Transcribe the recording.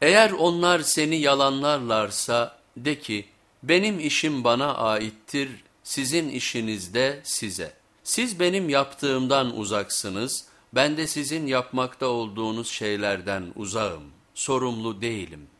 Eğer onlar seni yalanlarlarsa de ki benim işim bana aittir, sizin işiniz de size. Siz benim yaptığımdan uzaksınız, ben de sizin yapmakta olduğunuz şeylerden uzağım, sorumlu değilim.''